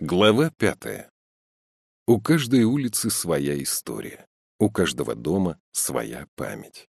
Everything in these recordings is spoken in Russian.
Глава пятая. У каждой улицы своя история, у каждого дома своя память.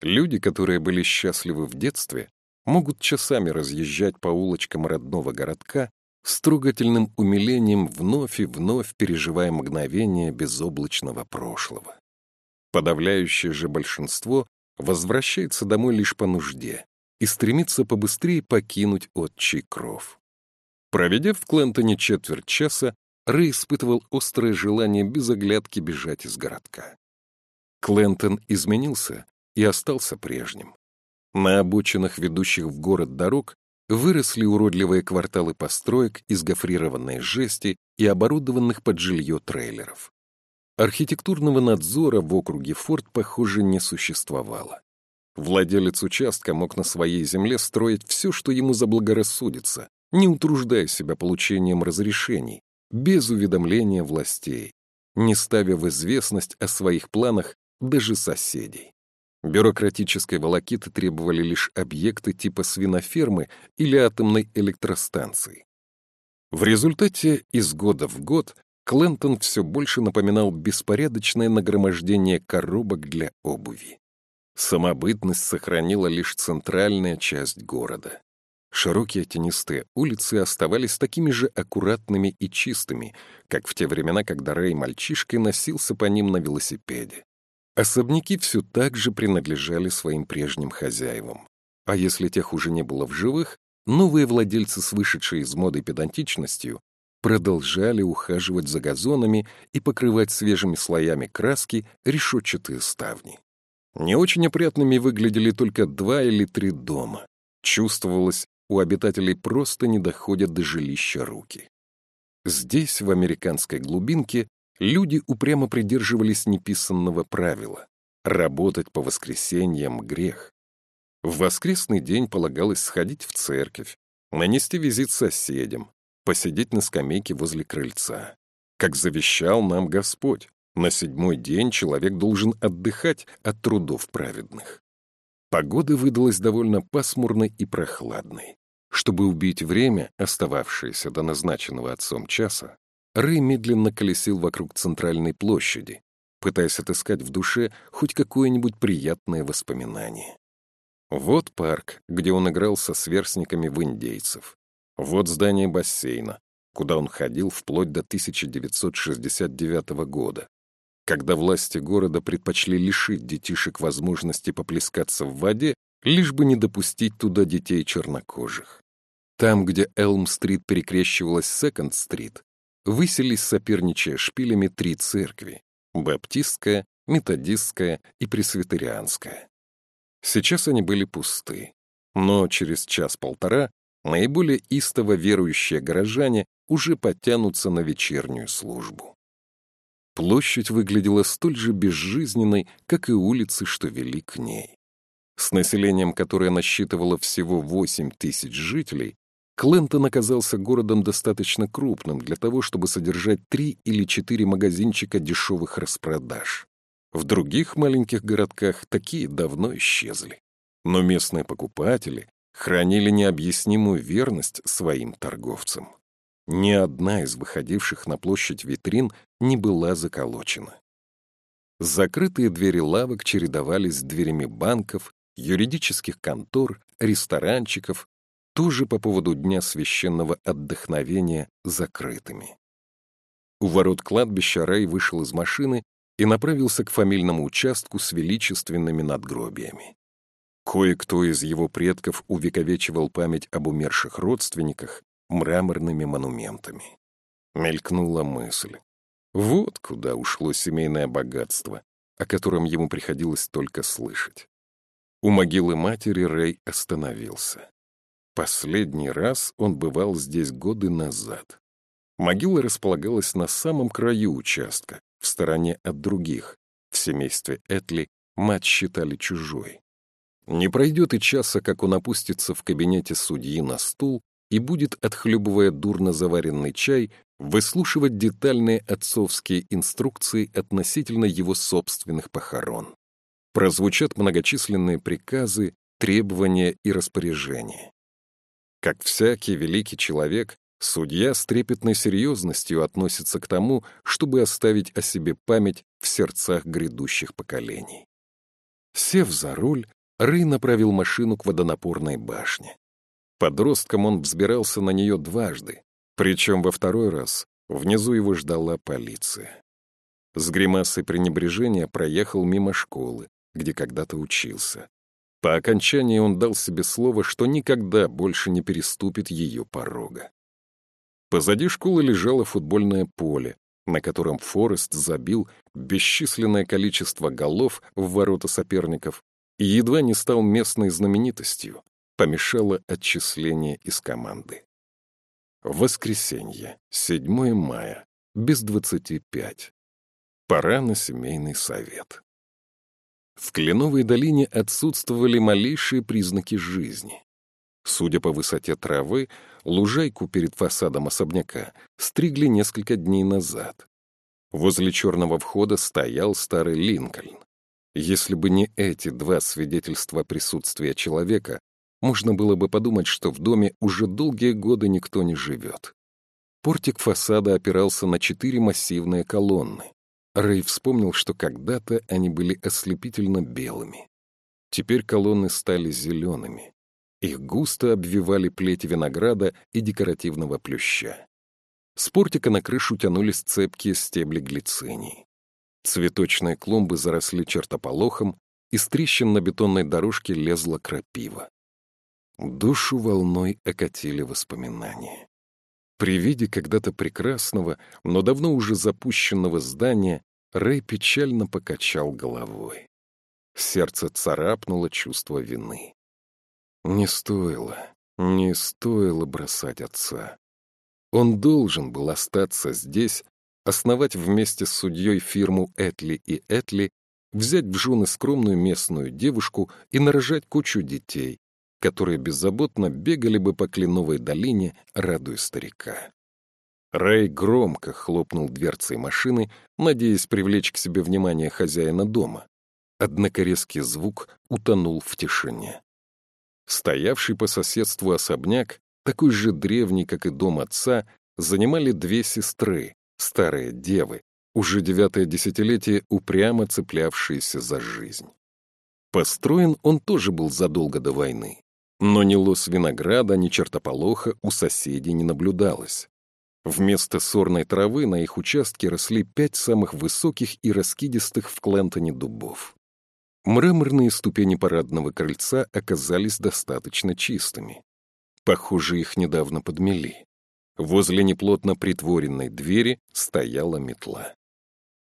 Люди, которые были счастливы в детстве, могут часами разъезжать по улочкам родного городка с трогательным умилением вновь и вновь переживая мгновение безоблачного прошлого. Подавляющее же большинство возвращается домой лишь по нужде и стремится побыстрее покинуть отчий кров. Проведя в Клентоне четверть часа, Рэй испытывал острое желание без оглядки бежать из городка. Клентон изменился и остался прежним. На обочинах ведущих в город дорог выросли уродливые кварталы построек из гофрированной жести и оборудованных под жилье трейлеров. Архитектурного надзора в округе Форт, похоже, не существовало. Владелец участка мог на своей земле строить все, что ему заблагорассудится, не утруждая себя получением разрешений, без уведомления властей, не ставя в известность о своих планах даже соседей. Бюрократической волокиты требовали лишь объекты типа свинофермы или атомной электростанции. В результате из года в год Клентон все больше напоминал беспорядочное нагромождение коробок для обуви. Самобытность сохранила лишь центральная часть города. Широкие тенистые улицы оставались такими же аккуратными и чистыми, как в те времена, когда Рэй мальчишкой носился по ним на велосипеде. Особняки все так же принадлежали своим прежним хозяевам. А если тех уже не было в живых, новые владельцы с вышедшей из моды педантичностью продолжали ухаживать за газонами и покрывать свежими слоями краски решетчатые ставни. Не очень опрятными выглядели только два или три дома. Чувствовалось, у обитателей просто не доходят до жилища руки. Здесь, в американской глубинке, люди упрямо придерживались неписанного правила — работать по воскресеньям — грех. В воскресный день полагалось сходить в церковь, нанести визит соседям, посидеть на скамейке возле крыльца. Как завещал нам Господь, на седьмой день человек должен отдыхать от трудов праведных. Погода выдалась довольно пасмурной и прохладной. Чтобы убить время, остававшееся до назначенного отцом часа, Рэй медленно колесил вокруг центральной площади, пытаясь отыскать в душе хоть какое-нибудь приятное воспоминание. Вот парк, где он играл со сверстниками в индейцев. Вот здание бассейна, куда он ходил вплоть до 1969 года когда власти города предпочли лишить детишек возможности поплескаться в воде, лишь бы не допустить туда детей чернокожих. Там, где Элм-стрит перекрещивалась с Секонд-стрит, выселись, соперничая шпилями, три церкви — баптистская, методистская и пресвитерианская. Сейчас они были пусты, но через час-полтора наиболее истово верующие горожане уже подтянутся на вечернюю службу. Площадь выглядела столь же безжизненной, как и улицы, что вели к ней. С населением, которое насчитывало всего 8 тысяч жителей, Клентон оказался городом достаточно крупным для того, чтобы содержать три или четыре магазинчика дешевых распродаж. В других маленьких городках такие давно исчезли. Но местные покупатели хранили необъяснимую верность своим торговцам. Ни одна из выходивших на площадь витрин не была заколочена. Закрытые двери лавок чередовались с дверями банков, юридических контор, ресторанчиков, тоже по поводу Дня священного отдохновения закрытыми. У ворот кладбища Рэй вышел из машины и направился к фамильному участку с величественными надгробиями. Кое-кто из его предков увековечивал память об умерших родственниках, мраморными монументами. Мелькнула мысль. Вот куда ушло семейное богатство, о котором ему приходилось только слышать. У могилы матери Рэй остановился. Последний раз он бывал здесь годы назад. Могила располагалась на самом краю участка, в стороне от других. В семействе Этли мать считали чужой. Не пройдет и часа, как он опустится в кабинете судьи на стул и будет, отхлебывая дурно заваренный чай, выслушивать детальные отцовские инструкции относительно его собственных похорон. Прозвучат многочисленные приказы, требования и распоряжения. Как всякий великий человек, Судья с трепетной серьезностью относится к тому, чтобы оставить о себе память в сердцах грядущих поколений. Сев за руль, Рэй направил машину к водонапорной башне. Подростком он взбирался на нее дважды, причем во второй раз внизу его ждала полиция. С гримасой пренебрежения проехал мимо школы, где когда-то учился. По окончании он дал себе слово, что никогда больше не переступит ее порога. Позади школы лежало футбольное поле, на котором Форест забил бесчисленное количество голов в ворота соперников и едва не стал местной знаменитостью, помешало отчисление из команды. Воскресенье, 7 мая, без 25. Пора на семейный совет. В Кленовой долине отсутствовали малейшие признаки жизни. Судя по высоте травы, лужайку перед фасадом особняка стригли несколько дней назад. Возле черного входа стоял старый Линкольн. Если бы не эти два свидетельства присутствия человека, можно было бы подумать, что в доме уже долгие годы никто не живет. Портик фасада опирался на четыре массивные колонны. Рэй вспомнил, что когда-то они были ослепительно белыми. Теперь колонны стали зелеными. Их густо обвивали плети винограда и декоративного плюща. С портика на крышу тянулись цепкие стебли глицинии. Цветочные клумбы заросли чертополохом, из трещин на бетонной дорожке лезла крапива. Душу волной окатили воспоминания. При виде когда-то прекрасного, но давно уже запущенного здания Рэй печально покачал головой. Сердце царапнуло чувство вины. Не стоило, не стоило бросать отца. Он должен был остаться здесь, основать вместе с судьей фирму Этли и Этли, взять в жены скромную местную девушку и нарожать кучу детей, которые беззаботно бегали бы по Кленовой долине, радуя старика. Рэй громко хлопнул дверцей машины, надеясь привлечь к себе внимание хозяина дома. Однако резкий звук утонул в тишине. Стоявший по соседству особняк, такой же древний, как и дом отца, занимали две сестры, старые девы, уже девятое десятилетие упрямо цеплявшиеся за жизнь. Построен он тоже был задолго до войны, но ни лос винограда, ни чертополоха у соседей не наблюдалось. Вместо сорной травы на их участке росли пять самых высоких и раскидистых в Клентоне дубов. Мраморные ступени парадного крыльца оказались достаточно чистыми. Похоже, их недавно подмели. Возле неплотно притворенной двери стояла метла.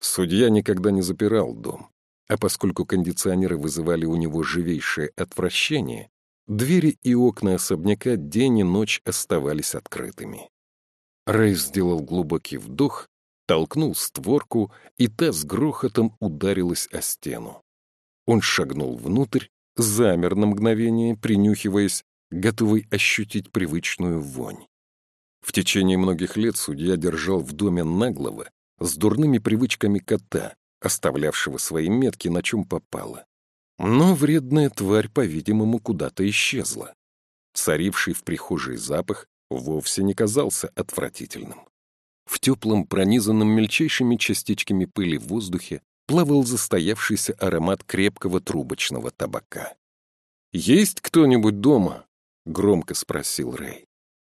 Судья никогда не запирал дом, а поскольку кондиционеры вызывали у него живейшее отвращение, двери и окна особняка день и ночь оставались открытыми. Рэй сделал глубокий вдох, толкнул створку, и та с грохотом ударилась о стену. Он шагнул внутрь, замер на мгновение, принюхиваясь, готовый ощутить привычную вонь. В течение многих лет судья держал в доме наглого, с дурными привычками кота, оставлявшего свои метки на чем попало. Но вредная тварь, по-видимому, куда-то исчезла. Царивший в прихожей запах вовсе не казался отвратительным. В теплом, пронизанном мельчайшими частичками пыли в воздухе плавал застоявшийся аромат крепкого трубочного табака. «Есть кто-нибудь дома?» — громко спросил Рэй.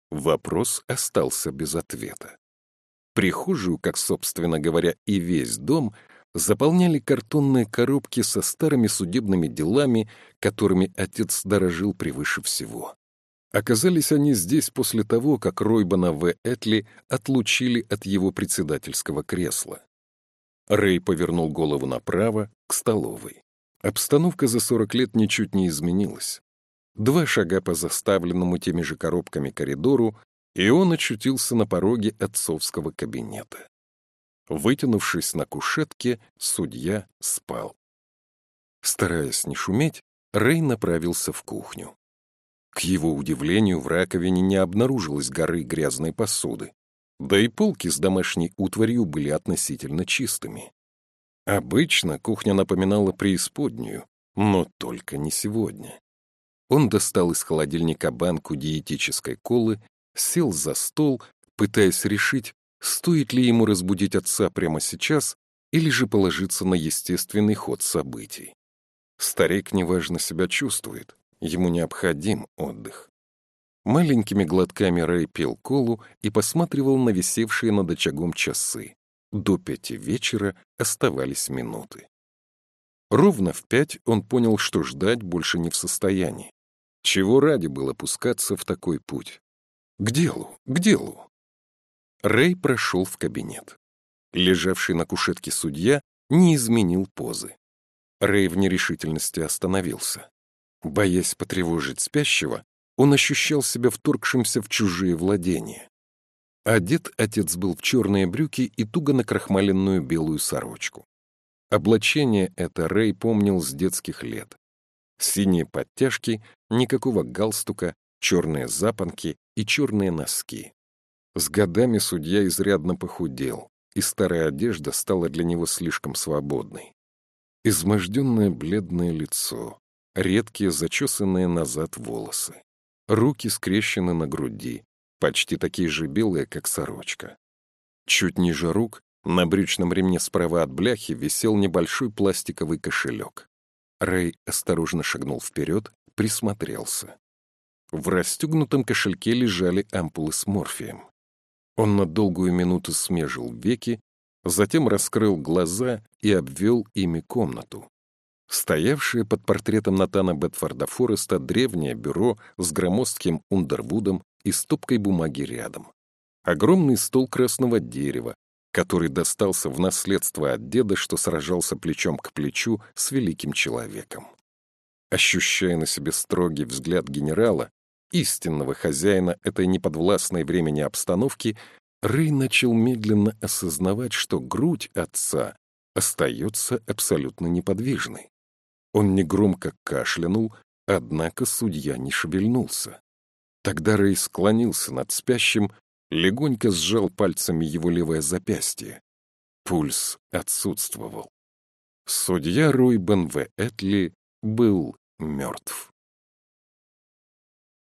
Вопрос остался без ответа. Прихожую, как, собственно говоря, и весь дом, заполняли картонные коробки со старыми судебными делами, которыми отец дорожил превыше всего. Оказались они здесь после того, как Ройбана В. Этли отлучили от его председательского кресла. Рэй повернул голову направо, к столовой. Обстановка за 40 лет ничуть не изменилась. Два шага по заставленному теми же коробками коридору, и он очутился на пороге отцовского кабинета. Вытянувшись на кушетке, судья спал. Стараясь не шуметь, Рэй направился в кухню. К его удивлению, в раковине не обнаружилось горы грязной посуды. Да и полки с домашней утварью были относительно чистыми. Обычно кухня напоминала преисподнюю, но только не сегодня. Он достал из холодильника банку диетической колы, сел за стол пытаясь решить, стоит ли ему разбудить отца прямо сейчас или же положиться на естественный ход событий. Старик неважно себя чувствует, ему необходим отдых. Маленькими глотками Рэй пил колу и посматривал на висевшие над очагом часы. До пяти вечера оставались минуты. Ровно в пять он понял, что ждать больше не в состоянии. Чего ради было пускаться в такой путь? К делу, к делу. Рэй прошел в кабинет. Лежавший на кушетке судья не изменил позы. Рэй в нерешительности остановился. Боясь потревожить спящего, он ощущал себя вторгшимся в чужие владения. Одет отец был в черные брюки и туго накрахмаленную белую сорочку. Облачение это Рэй помнил с детских лет. Синие подтяжки, никакого галстука, черные запонки и черные носки. С годами судья изрядно похудел, и старая одежда стала для него слишком свободной. Изможденное бледное лицо, редкие зачесанные назад волосы, руки скрещены на груди, почти такие же белые, как сорочка. Чуть ниже рук, на брючном ремне справа от бляхи, висел небольшой пластиковый кошелек. Рэй осторожно шагнул вперед, присмотрелся. В расстегнутом кошельке лежали ампулы с морфием. Он на долгую минуту смежил веки, затем раскрыл глаза и обвел ими комнату. Стоявшее под портретом Натана Бетфорда Фореста древнее бюро с громоздким Ундервудом и стопкой бумаги рядом. Огромный стол красного дерева, который достался в наследство от деда, что сражался плечом к плечу с великим человеком. Ощущая на себе строгий взгляд генерала, истинного хозяина этой неподвластной времени обстановки, Рэй начал медленно осознавать, что грудь отца остается абсолютно неподвижной. Он негромко кашлянул, однако судья не шевельнулся. Тогда Рэй склонился над спящим, легонько сжал пальцами его левое запястье. Пульс отсутствовал. Судья Ройбен В. Этли был мертв.